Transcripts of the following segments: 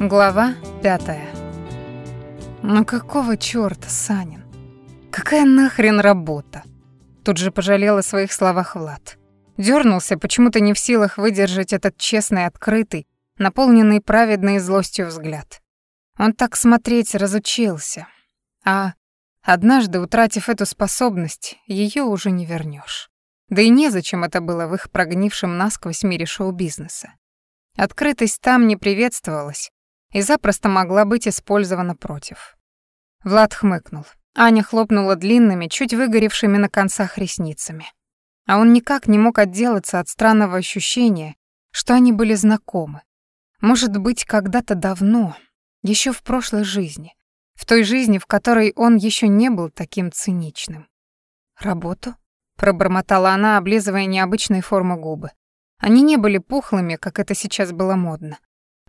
Глава пятая. Ну какого чёрта, Санин? Какая нахрен работа? Тут же пожалела о своих словах Влад. Дёрнулся, почему-то не в силах выдержать этот честный, открытый, наполненный праведной злостью взгляд. Он так смотреть разучился. А однажды, утратив эту способность, её уже не вернёшь. Да и незачем это было в их прогнившем насквозь мире шоу-бизнеса. Открытость там не приветствовалась и запросто могла быть использована против. Влад хмыкнул. Аня хлопнула длинными, чуть выгоревшими на концах ресницами. А он никак не мог отделаться от странного ощущения, что они были знакомы. Может быть, когда-то давно, еще в прошлой жизни, в той жизни, в которой он еще не был таким циничным. «Работу?» — пробормотала она, облизывая необычной формы губы. Они не были пухлыми, как это сейчас было модно,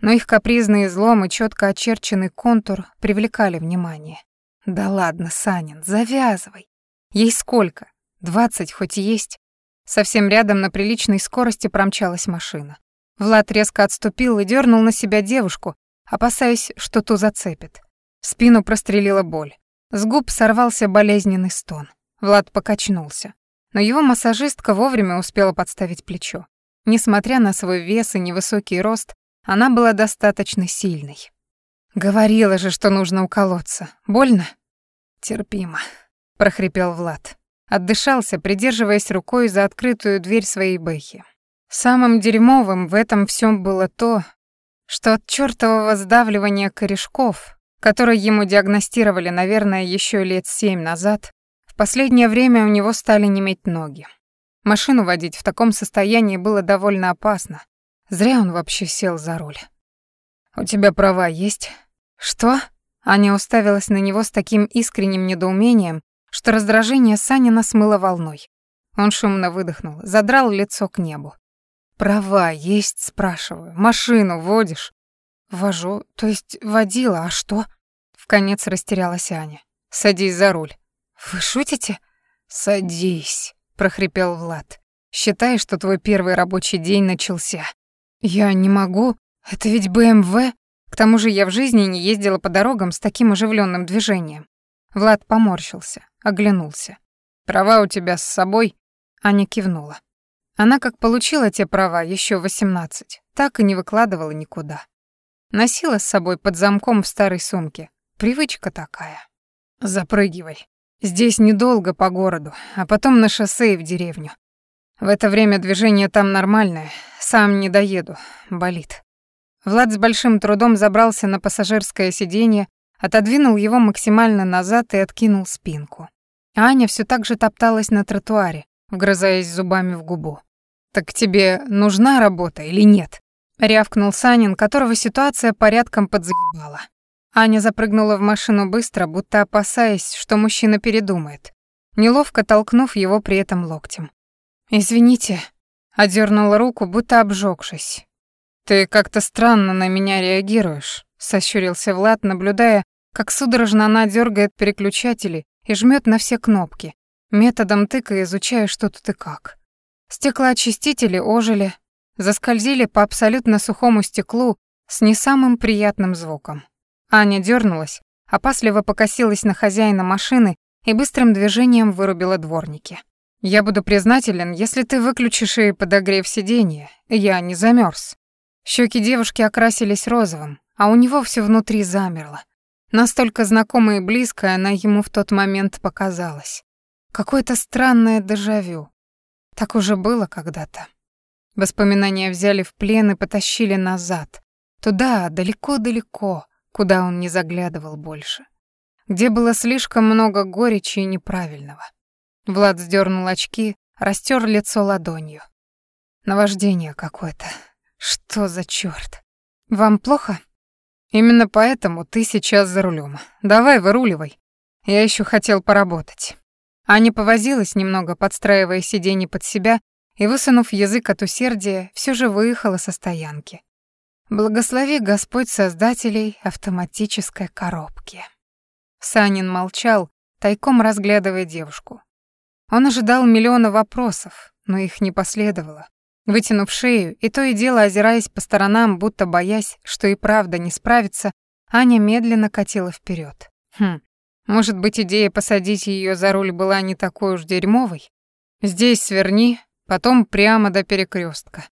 но их капризный излом и четко очерченный контур привлекали внимание. «Да ладно, Санин, завязывай. Ей сколько? Двадцать хоть есть?» Совсем рядом на приличной скорости промчалась машина. Влад резко отступил и дернул на себя девушку, опасаясь, что ту зацепит. В спину прострелила боль. С губ сорвался болезненный стон. Влад покачнулся. Но его массажистка вовремя успела подставить плечо. Несмотря на свой вес и невысокий рост, она была достаточно сильной. «Говорила же, что нужно уколоться. Больно?» «Терпимо», — прохрипел Влад. Отдышался, придерживаясь рукой за открытую дверь своей бэхи. Самым дерьмовым в этом всем было то, что от чёртового сдавливания корешков, которое ему диагностировали, наверное, еще лет семь назад, в последнее время у него стали неметь ноги. Машину водить в таком состоянии было довольно опасно. Зря он вообще сел за руль. «У тебя права есть?» «Что?» Аня уставилась на него с таким искренним недоумением, что раздражение Санина смыло волной. Он шумно выдохнул, задрал лицо к небу. «Права есть, спрашиваю. Машину водишь?» «Вожу, то есть водила, а что?» Вконец растерялась Аня. «Садись за руль». «Вы шутите?» «Садись» прохрипел Влад. Считай, что твой первый рабочий день начался. Я не могу. Это ведь БМВ. К тому же я в жизни не ездила по дорогам с таким оживленным движением. Влад поморщился, оглянулся. Права у тебя с собой? Аня кивнула. Она как получила те права еще в 18, так и не выкладывала никуда. Носила с собой под замком в старой сумке. Привычка такая. Запрыгивай. Здесь недолго по городу, а потом на шоссе и в деревню. В это время движение там нормальное, сам не доеду, болит. Влад с большим трудом забрался на пассажирское сиденье, отодвинул его максимально назад и откинул спинку. Аня все так же топталась на тротуаре, вгрызаясь зубами в губу. «Так тебе нужна работа или нет?» — рявкнул Санин, которого ситуация порядком подзагибала. Аня запрыгнула в машину быстро, будто опасаясь, что мужчина передумает, неловко толкнув его при этом локтем. «Извините», — одернула руку, будто обжегшись. «Ты как-то странно на меня реагируешь», — сощурился Влад, наблюдая, как судорожно она дергает переключатели и жмет на все кнопки, методом тыка изучая, что тут и как. Стеклоочистители ожили, заскользили по абсолютно сухому стеклу с не самым приятным звуком. Аня дернулась, опасливо покосилась на хозяина машины и быстрым движением вырубила дворники. «Я буду признателен, если ты выключишь и подогрев сиденье. Я не замерз. Щеки девушки окрасились розовым, а у него все внутри замерло. Настолько знакомая и близкая она ему в тот момент показалась. Какое-то странное дежавю. Так уже было когда-то. Воспоминания взяли в плен и потащили назад. Туда, далеко-далеко, куда он не заглядывал больше, где было слишком много горечи и неправильного. Влад сдернул очки, растер лицо ладонью. Наваждение какое-то. Что за чёрт? Вам плохо? Именно поэтому ты сейчас за рулем. Давай, выруливай. Я еще хотел поработать. Аня повозилась немного, подстраивая сиденье под себя, и, высунув язык от усердия, все же выехала со стоянки. Благослови Господь создателей автоматической коробки. Санин молчал, тайком разглядывая девушку. Он ожидал миллиона вопросов, но их не последовало. Вытянув шею и то и дело озираясь по сторонам, будто боясь, что и правда не справится, Аня медленно катила вперед. Хм, может быть, идея посадить ее за руль была не такой уж дерьмовой? Здесь сверни, потом прямо до перекрестка.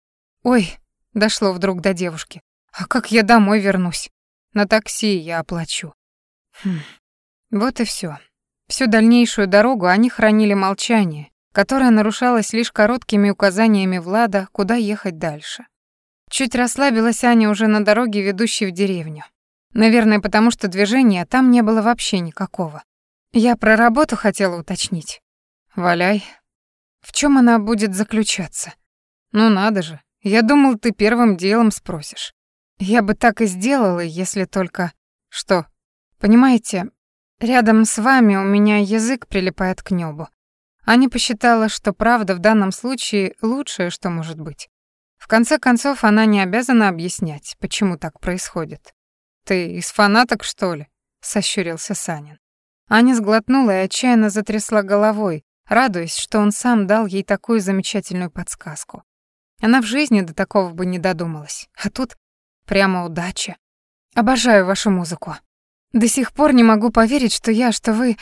Ой, дошло вдруг до девушки. А как я домой вернусь? На такси я оплачу. Хм. Вот и все. Всю дальнейшую дорогу они хранили молчание, которое нарушалось лишь короткими указаниями Влада, куда ехать дальше. Чуть расслабилась Аня уже на дороге, ведущей в деревню. Наверное, потому что движения там не было вообще никакого. Я про работу хотела уточнить. Валяй. В чем она будет заключаться? Ну надо же. Я думал, ты первым делом спросишь. Я бы так и сделала, если только... Что? Понимаете, рядом с вами у меня язык прилипает к небу. Аня посчитала, что правда в данном случае лучшее, что может быть. В конце концов, она не обязана объяснять, почему так происходит. «Ты из фанаток, что ли?» — сощурился Санин. Аня сглотнула и отчаянно затрясла головой, радуясь, что он сам дал ей такую замечательную подсказку. Она в жизни до такого бы не додумалась. А тут прямо удача. Обожаю вашу музыку. До сих пор не могу поверить, что я, что вы...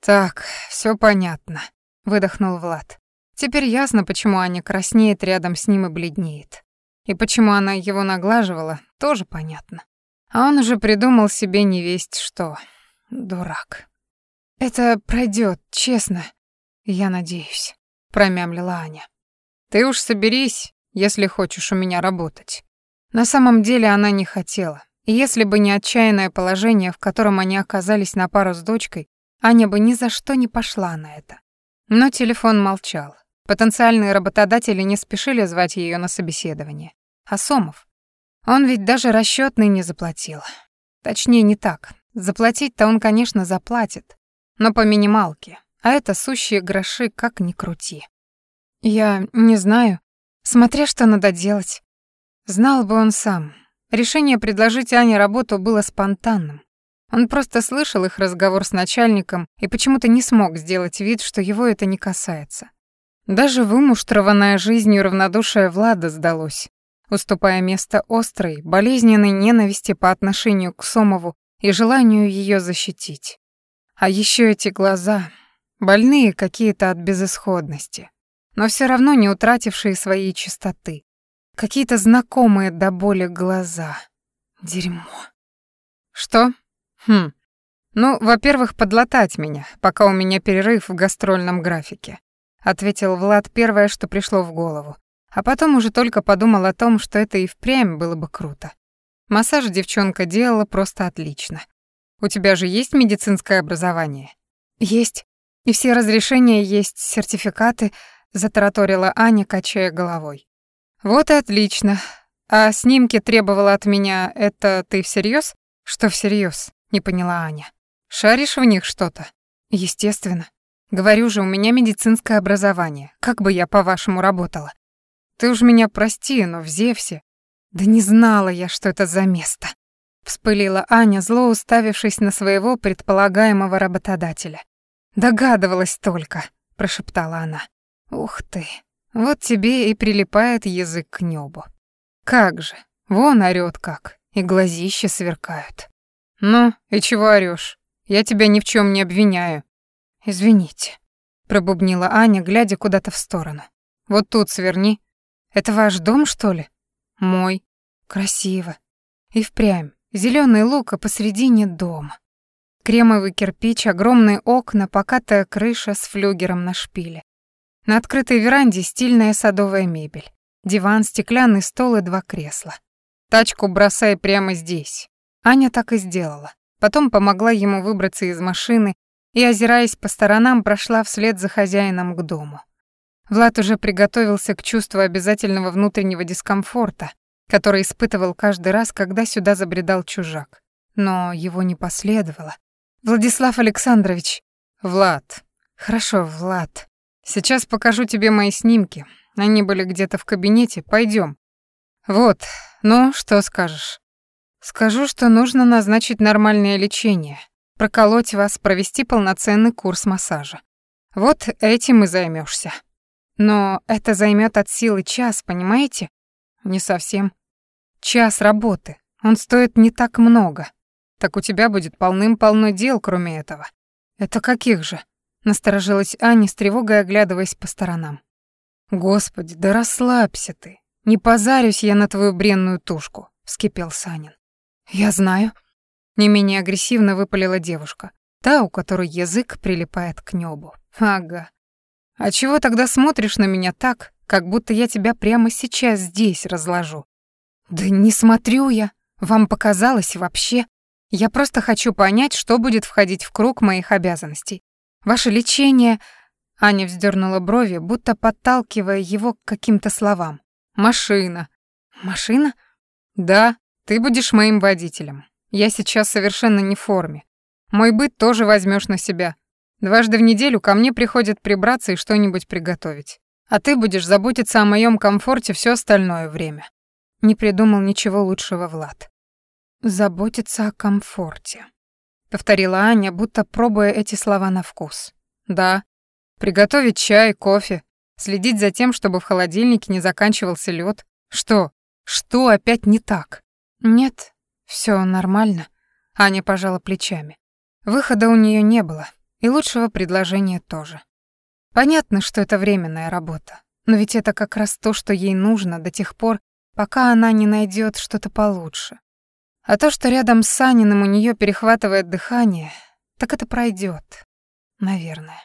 Так, все понятно, выдохнул Влад. Теперь ясно, почему Аня краснеет рядом с ним и бледнеет. И почему она его наглаживала, тоже понятно. А он уже придумал себе невесть что. Дурак. Это пройдет, честно. Я надеюсь, промямлила Аня. Ты уж соберись, если хочешь у меня работать. На самом деле она не хотела. Если бы не отчаянное положение, в котором они оказались на пару с дочкой, Аня бы ни за что не пошла на это. Но телефон молчал. Потенциальные работодатели не спешили звать ее на собеседование. А Сомов? Он ведь даже расчетный не заплатил. Точнее, не так. Заплатить-то он, конечно, заплатит, но по минималке, а это сущие гроши, как ни крути. Я не знаю, смотря что надо делать. Знал бы он сам. Решение предложить Ане работу было спонтанным. Он просто слышал их разговор с начальником и почему-то не смог сделать вид, что его это не касается. Даже вымуштрованная жизнью равнодушие Влада сдалось, уступая место острой, болезненной ненависти по отношению к Сомову и желанию ее защитить. А еще эти глаза, больные какие-то от безысходности, но все равно не утратившие своей чистоты. Какие-то знакомые до боли глаза. Дерьмо. Что? Хм. Ну, во-первых, подлатать меня, пока у меня перерыв в гастрольном графике, ответил Влад первое, что пришло в голову. А потом уже только подумал о том, что это и впрямь было бы круто. Массаж девчонка делала просто отлично. У тебя же есть медицинское образование? Есть. И все разрешения есть, сертификаты, затараторила Аня, качая головой. Вот и отлично. А снимки требовала от меня, это ты всерьез? Что всерьез? не поняла Аня. Шаришь в них что-то? Естественно. Говорю же, у меня медицинское образование. Как бы я, по-вашему, работала? Ты уж меня прости, но в Зевсе... Да не знала я, что это за место. Вспылила Аня, зло уставившись на своего предполагаемого работодателя. «Догадывалась только», — прошептала она. «Ух ты, вот тебе и прилипает язык к небу. Как же, вон орёт как, и глазища сверкают. Ну, и чего орёшь? Я тебя ни в чем не обвиняю». «Извините», — пробубнила Аня, глядя куда-то в сторону. «Вот тут сверни», это ваш дом, что ли? Мой. Красиво. И впрямь. Зеленый лук, а посредине дом. Кремовый кирпич, огромные окна, покатая крыша с флюгером на шпиле. На открытой веранде стильная садовая мебель. Диван, стеклянный стол и два кресла. Тачку бросай прямо здесь. Аня так и сделала. Потом помогла ему выбраться из машины и, озираясь по сторонам, прошла вслед за хозяином к дому. Влад уже приготовился к чувству обязательного внутреннего дискомфорта, который испытывал каждый раз, когда сюда забредал чужак. Но его не последовало. «Владислав Александрович!» «Влад!» «Хорошо, Влад. Сейчас покажу тебе мои снимки. Они были где-то в кабинете. Пойдем. Вот, ну, что скажешь?» «Скажу, что нужно назначить нормальное лечение, проколоть вас, провести полноценный курс массажа. Вот этим и займешься. Но это займет от силы час, понимаете? Не совсем. Час работы. Он стоит не так много. Так у тебя будет полным-полно дел, кроме этого. Это каких же? Насторожилась Аня с тревогой, оглядываясь по сторонам. Господи, да расслабься ты. Не позарюсь я на твою бренную тушку, вскипел Санин. Я знаю. Не менее агрессивно выпалила девушка. Та, у которой язык прилипает к небу. Ага. А чего тогда смотришь на меня так, как будто я тебя прямо сейчас здесь разложу? Да не смотрю я. Вам показалось вообще. Я просто хочу понять, что будет входить в круг моих обязанностей. Ваше лечение... Аня вздернула брови, будто подталкивая его к каким-то словам. Машина. Машина? Да, ты будешь моим водителем. Я сейчас совершенно не в форме. Мой быт тоже возьмешь на себя. Дважды в неделю ко мне приходят прибраться и что-нибудь приготовить. А ты будешь заботиться о моем комфорте все остальное время. Не придумал ничего лучшего Влад. Заботиться о комфорте. Повторила Аня, будто пробуя эти слова на вкус. Да. Приготовить чай, кофе, следить за тем, чтобы в холодильнике не заканчивался лед. Что? Что опять не так? Нет, все нормально. Аня пожала плечами. Выхода у нее не было, и лучшего предложения тоже. Понятно, что это временная работа, но ведь это как раз то, что ей нужно до тех пор, пока она не найдет что-то получше. А то, что рядом с Саниным у нее перехватывает дыхание, так это пройдет, наверное,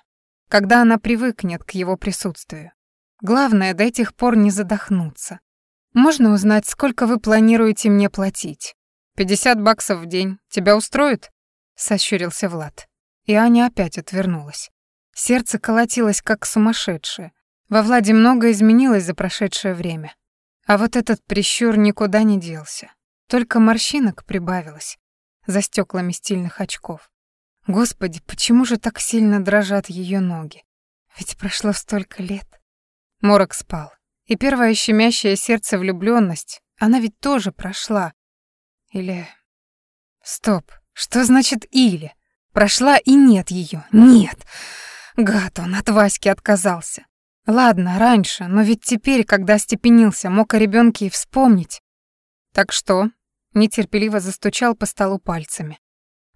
когда она привыкнет к его присутствию. Главное, до этих пор не задохнуться. Можно узнать, сколько вы планируете мне платить? 50 баксов в день. Тебя устроит? Сощурился Влад. И Аня опять отвернулась. Сердце колотилось как сумасшедшее. Во Владе много изменилось за прошедшее время. А вот этот прищур никуда не делся. Только морщинок прибавилось за стеклами стильных очков. Господи, почему же так сильно дрожат ее ноги? Ведь прошло столько лет. Морок спал. И первая щемящая сердце влюблённость, она ведь тоже прошла. Или... Стоп, что значит «или»? Прошла и нет ее. Нет. Гад он от Васьки отказался. Ладно, раньше, но ведь теперь, когда степенился, мог о ребенке и вспомнить. Так что? Нетерпеливо застучал по столу пальцами.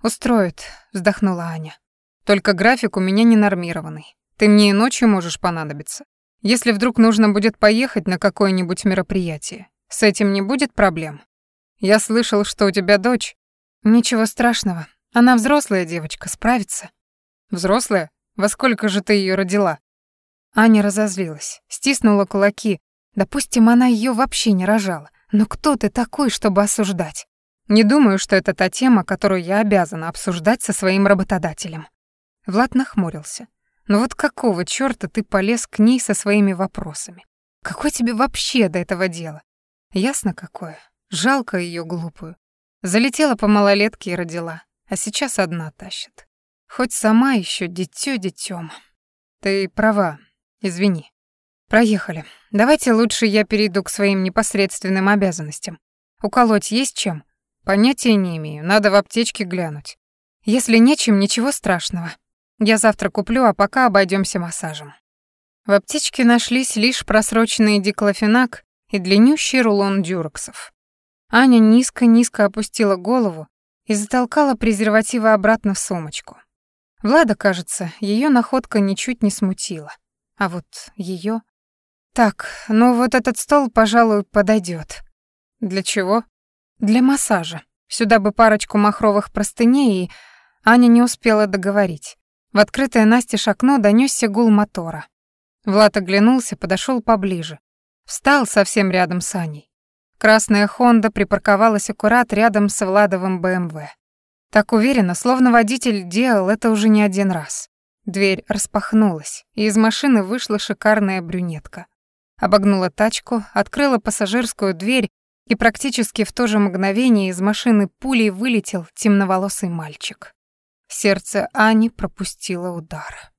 «Устроит», — вздохнула Аня. «Только график у меня ненормированный. Ты мне и ночью можешь понадобиться. Если вдруг нужно будет поехать на какое-нибудь мероприятие, с этим не будет проблем. Я слышал, что у тебя дочь. Ничего страшного, она взрослая девочка, справится. Взрослая? Во сколько же ты ее родила? Аня разозлилась, стиснула кулаки. Допустим, она ее вообще не рожала. Но кто ты такой, чтобы осуждать? Не думаю, что это та тема, которую я обязана обсуждать со своим работодателем. Влад нахмурился. Но вот какого чёрта ты полез к ней со своими вопросами? Какое тебе вообще до этого дело? Ясно какое. Жалко ее глупую. Залетела по малолетке и родила а сейчас одна тащит. Хоть сама еще дитё детём. Ты права, извини. Проехали. Давайте лучше я перейду к своим непосредственным обязанностям. Уколоть есть чем? Понятия не имею, надо в аптечке глянуть. Если нечем, ничего страшного. Я завтра куплю, а пока обойдемся массажем. В аптечке нашлись лишь просроченный диклофенак и длиннющий рулон дюрексов. Аня низко-низко опустила голову и затолкала презервативы обратно в сумочку. Влада, кажется, ее находка ничуть не смутила. А вот ее. Так, ну вот этот стол, пожалуй, подойдет. Для чего? Для массажа. Сюда бы парочку махровых простыней, и Аня не успела договорить. В открытое настежь окно донесся гул мотора. Влад оглянулся, подошел поближе. Встал совсем рядом с Аней. Красная Хонда припарковалась аккурат рядом с Владовым БМВ. Так уверенно, словно водитель делал это уже не один раз. Дверь распахнулась, и из машины вышла шикарная брюнетка. Обогнула тачку, открыла пассажирскую дверь, и практически в то же мгновение из машины пулей вылетел темноволосый мальчик. Сердце Ани пропустило удар.